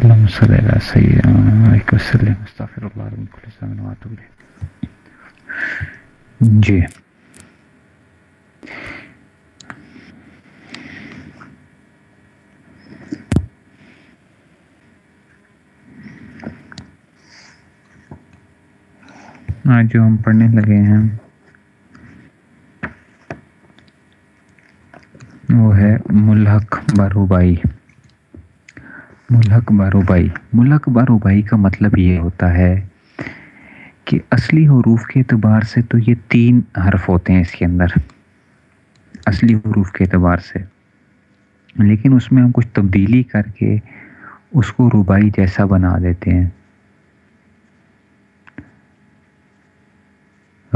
اللهم صل على سيدنا عليك وسلم. استغفر الله من كل ذنب واتوب اليه جی. آج جو ہم پڑھنے لگے ہیں، وہ ہے ملحق باروبائی۔ ملحق باروبائی۔ ملحق باروبائی کا مطلب یہ ہوتا ہے کہ اصلی حروف کے اعتبار سے تو یہ تین حرف ہوتے ہیں اس کے اندر، اصلی حروف کے اعتبار سے۔ لیکن اس میں ہم کچھ تبدیلی کر کے اس کو روبائی جیسا بنا دیتے ہیں۔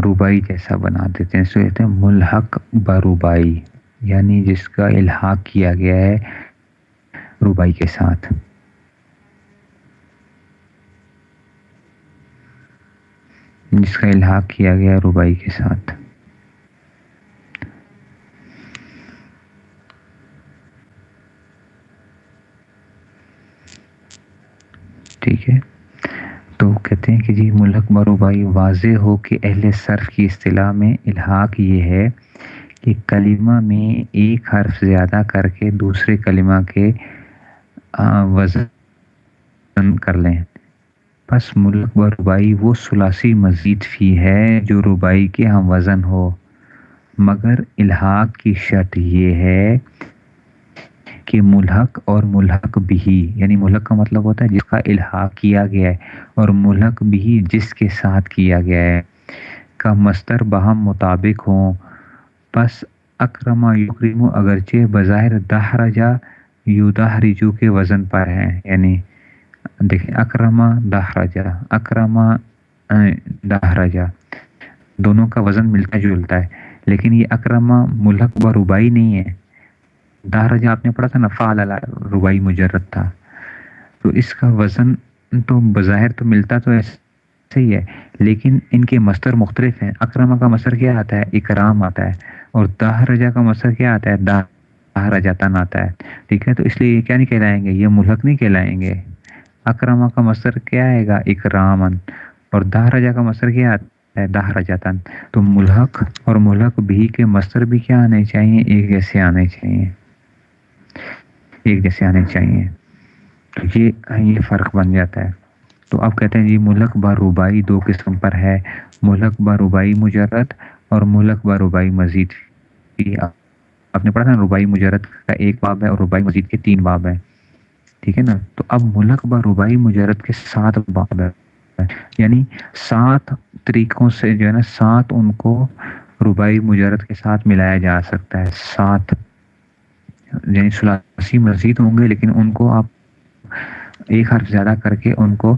روبائی جیسا بنا دیتے ہیں، اس کو کہتے ہیں ملحق باروبائی یعنی جس کا الحاق کیا گیا ہے روبائی کے ساتھ۔ جس کا الحاق کیا گیا روبائی کے ساتھ۔ ٹھیک ہے۔ تو کہتے ہیں کہ جی ملک بروبائی واضح ہو کہ اہل صرف کی اصطلاح میں الحاق یہ ہے کہ کلمہ میں ایک حرف زیادہ کر کے دوسرے کلمہ کے وزن کر لیں۔ بس ملک و ربائی وہ سلاسی مزید فی ہے جو ربائی کے ہم وزن ہو۔ مگر الحاق کی شرط یہ ہے کہ ملحق اور ملحق بھی یعنی ملحق کا مطلب ہوتا ہے جس کا الحاق کیا گیا ہے اور ملحق بھی جس کے ساتھ کیا گیا ہے۔ کا مستر بہم مطابق ہوں۔ پس اکرما یکرم اگرچہ بظاہر دہرجا یو دہرجو کے وزن پر ہیں یعنی دیکھیں اکرما دہرجا اکرما دہرجا دونوں کا وزن ملتا جلتا ہے لیکن یہ اکرما ملحق و ربائی نہیں ہے دہرجا آپ نے پڑھا تھا نا فعال ربائی مجرد تھا تو اس کا وزن تو بظاہر تو ملتا تو ایسے ہی ہے لیکن ان کے مستر مختلف ہیں اکرما کا مستر کیا آتا ہے اکرام آتا ہے اور داہ رجا کا مصر کیا آتا ہے داہ رجا تن آتا ہے ٹھیک ہے تو اس لیے یہ کیا نہیں کہلائیں گے یہ ملحق نہیں کہلائیں گے اکرما کا مصر کیا آئے گا اکرامن اور داہ رجا کا مصر کیا آتا ہے داہ رجا تن تو ملحق اور ملحق بھی کے مصر بھی کیا آنے چاہیے ایک جیسے آنے چاہیے ایک جیسے آنے چاہیے تو یہ یہ فرق بن جاتا ہے تو اب کہتے ہیں جی ملک باروبائی دو قسم پر ہے ملک باروبائی مجرد اور ملک باروبائی مزید آپ نے پڑھا تھا ربائی مجرد کا ایک باب ہے اور ربائی مزید کے تین باب ہیں ٹھیک ہے نا؟ تو اب ملک با ربائی مجرد کے سات باب ہے یعنی سات طریقوں سے جو ہے نا، سات ان کو ربائی مجرد کے ساتھ ملایا جا سکتا ہے۔ سات یعنی سلاسی مزید ہوں گے، لیکن ان کو آپ ایک حرف زیادہ کر کے ان کو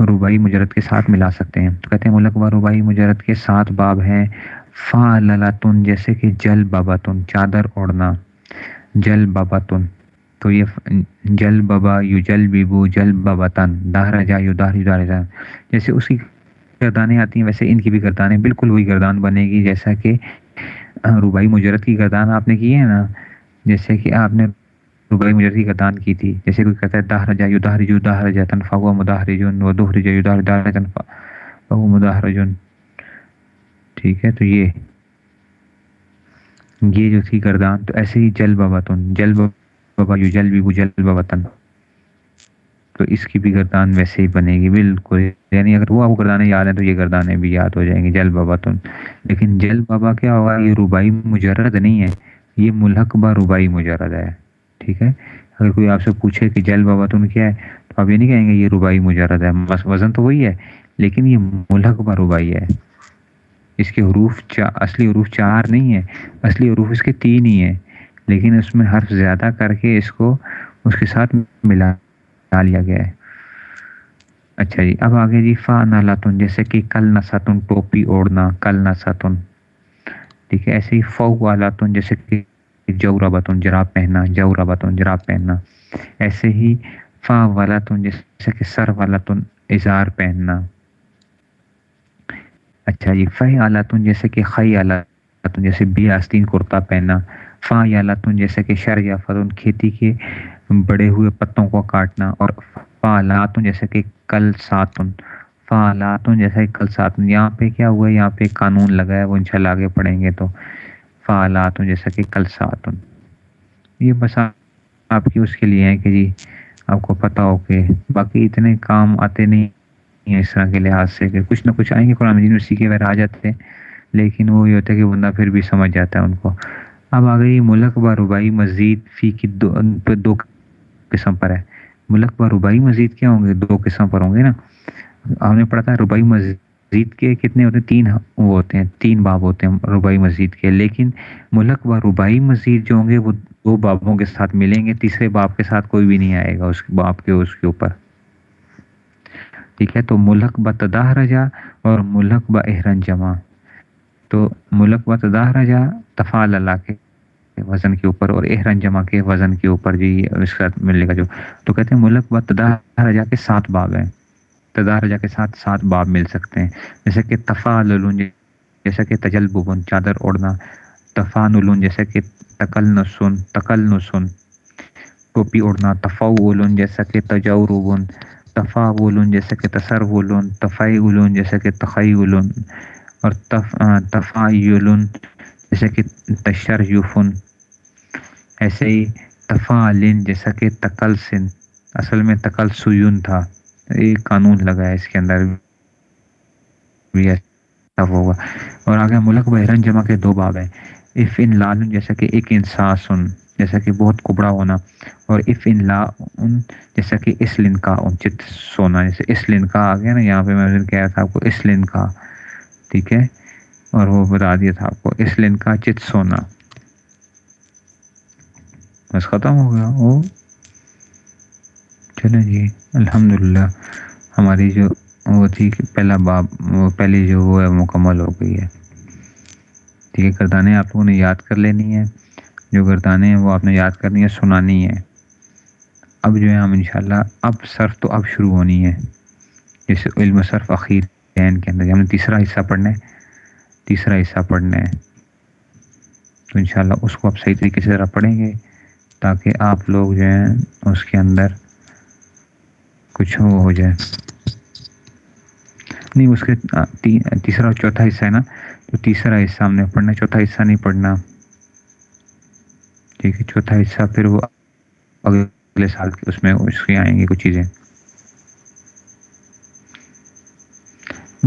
ربائی مجرد کے ساتھ ملا سکتے ہیں۔ تو کہتے ہیں ملک و ربائی مجرد کے سات باب ہیں۔ فا للتن، جیسے کہ جل بابا تن چادر اوڑھنا۔ جل بابا تن تو یہ جل بابا یو جل بیبو جل بابا تن دہرا جا یو دہر دار جیسے اس کی گردانیں آتی ہیں، ویسے ان کی بھی گردانیں بالکل وہی گردان بنے گی، جیسا کہ ربائی مجرد کی گردان آپ نے کی ہے نا؟ جیسے کہ آپ نے ربائی مجرد کی گردان کی تھی۔ جیسے کوئی کہتا ہے دہر جا یو دہر جو دہر جا تنفا ہوا مداہر جن و دوہر جا یو دہر دہر تنفا مداہر جن ٹھیک ہے، تو یہ یہ جو تھی گردان، تو ایسے ہی جل بابا تن جل بابا یو جل بھی جل بابا تن تو اس کی بھی گردان ویسے ہی بنے گی، بالکل۔ یعنی اگر وہ آپ کو گردانیں یاد ہیں تو یہ گردانیں بھی یاد ہو جائیں گی جل بابا تن لیکن جل بابا کیا ہوگا، یہ ربائی مجرد نہیں ہے، یہ ملحق با ربائی مجرد ہے۔ ٹھیک ہے؟ اگر کوئی آپ سے پوچھے کہ جل بابا تن کیا ہے، تو آپ یہ نہیں کہیں گے یہ ربائی مجرد ہے۔ وزن تو وہی ہے، لیکن یہ ملحق با ربائی ہے۔ اس کے حروف اصلی حروف چار نہیں ہے اصلی حروف اس کے تین ہی ہیں۔ لیکن اس میں حرف زیادہ کر کے اس کو اس کے ساتھ ملا لیا گیا ہے۔ اچھا جی اب آگے جی فا نالاتن جیسے کہ کل نساتن ٹوپی اوڑھنا، کل نساتن ٹھیک ہے، ایسے ہی فو والاتن جیسے کہ جورا بتن جراب پہننا، جورا بتن جراب پہننا۔ ایسے ہی فا والاتن جیسے کہ سر والاتن اظہار پہننا۔ اچھا جی فہ آلاتن جیسے کہ خی آلاتن جیسے بی آستین کرتا پہننا۔ فا آلاتن جیسے کہ شر یا فتن کھیتی کے بڑے ہوئے پتوں کو کاٹنا اور فعالات جیسے کہ کل ساتن فعالات جیسے کہ کل ساتن۔ یہاں پہ کیا ہوا ہے؟ یہاں پہ قانون لگا ہے، وہ انشاءاللہ آگے پڑھیں گے تو۔ فعالات جیسا کہ کل ساتن۔ یہ بس آپ کی اس کے لیے ہے کہ جی آپ کو پتہ ہو کہ باقی اتنے کام آتے نہیں ہیں اس طرح کے لحاظ سے کہ کچھ نہ کچھ آئیں گے، قرآن مجید اسی کے وغیرہ آ جاتے ہیں، لیکن وہ یہ ہوتا ہے کہ بندہ پھر بھی سمجھ جاتا ہے ان کو۔ اب آ گئی ملک و ربائی مزید فی کی دو دو قسم پر ہے۔ ملک و ربائی مزید کیا ہوں گے؟ دو قسم پر ہوں گے نا۔ آپ نے پڑھا تھا ربائی مزید کے کتنے ہوتے ہیں؟ تین وہ ہوتے ہیں، تین باب ہوتے ہیں ربائی مزید کے۔ لیکن ملک و ربائی مزید جو ہوں گے، وہ دو بابوں کے ساتھ ملیں گے۔ تیسرے باب کے ساتھ کوئی بھی نہیں آئے گا اس باپ کے، اس کے اوپر۔ ٹھیک ہے، تو ملک ب تداہ رجا اور ملک ب احرن جمع تو ملک ب تداہ رجا تفال اللہ کے وزن کے اوپر اور احرن جمع کے وزن کے اوپر جی اس کا ملنے کا جو۔ تو کہتے ہیں ملک ب تداہ رجا کے سات باب ہیں۔ تداہ رجا کے ساتھ سات باب مل سکتے ہیں۔ جیسے کہ تفال جیسا کہ تجلب چادر اوڑھنا۔ تفان جیسے کہ تقل نسن تقل نسن ٹوپی اڑنا تفاول جیسا کہ تجور تفاول جیسا کہ تصر تفائی جیسا کہ تخی اور تفایل جیسے کہ تشر یوفن ایسے ہی تفعلن جیسا کہ تقل سن اصل میں تقل سیون تھا۔ ایک قانون لگا ہے اس کے اندر بھی ہوگا۔ اور آگے ملک بحرن جمع کے دو باب ہیں۔ اف ان لال جیسا کہ ایک انساسن، جیسا کہ بہت کبڑا ہونا، اور اف ان لا، ان جیسا کہ اس لن کا، ان چت سونا، جیسے اس لن کا آ گیا نا، یہاں پہ میں کہہ رہا تھا آپ کو اس لن کا، ٹھیک ہے؟ اور وہ بتا دیا تھا آپ کو، اس لن کا چت سونا۔ بس ختم ہو گیا۔ وہ چلیں جی الحمد للہ ہماری جو وہ تھی کہ پہلا باب، وہ پہلی جو وہ ہے مکمل ہو گئی ہے۔ ٹھیک ہے، گردانیں آپ لوگوں نے یاد کر لینی ہے جو گردانیں ہیں، وہ آپ نے یاد کرنی ہے سنانی ہے اب جو ہے، ہم انشاءاللہ اب صرف تو اب شروع ہونی ہے۔ جیسے علم صرف اخیر کے اندر۔ ہم نے تیسرا حصہ پڑھنا ہے۔ تیسرا حصہ پڑھنا ہے۔ تو انشاءاللہ اس کو آپ صحیح طریقے سے ذرا پڑھیں گے تاکہ آپ لوگ جو ہیں اس کے اندر کچھ وہ ہو جائے۔ نہیں، اس کے تیسرا اور چوتھا حصہ ہے نا۔ تو تیسرا حصہ ہم نے پڑھنا، چوتھا حصہ نہیں پڑھنا۔ ٹھیک ہے، چوتھا حصہ پھر وہ اگلے سال اس میں اس کے آئیں گے کچھ چیزیں۔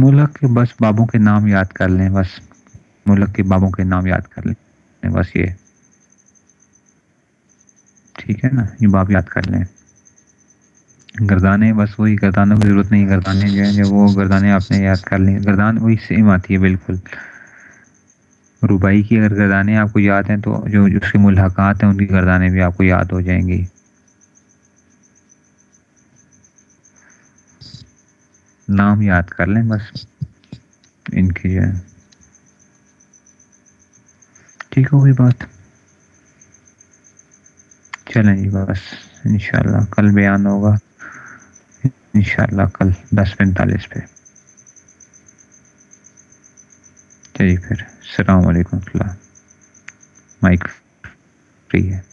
ملک کے بس بابوں کے نام یاد کر لیں، بس ملک کے بابوں کے نام یاد کر لیں، بس یہ۔ ٹھیک ہے نا، یہ باب یاد کر لیں۔ گردانے، بس وہی گردانوں کی ضرورت نہیں، گردانے جو ہیں، وہ گردانے آپ نے یاد کر لیں۔ گردان وہی سیم آتی ہے، بالکل۔ روبائی کی اگر گردانیں آپ کو یاد ہیں تو جو اس کے ملحقات ہیں، ان کی گردانیں بھی آپ کو یاد ہو جائیں گی۔ نام یاد کر لیں بس ان کی جو ہے ٹھیک ہوگی بات۔ چلیں جی بس، انشاءاللہ کل بیان ہوگا۔ انشاءاللہ کل دس پینتالیس پہ۔ چلیے پھر، السلام علیکم اللہ۔ مائک فری ہے۔